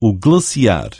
o glaciar.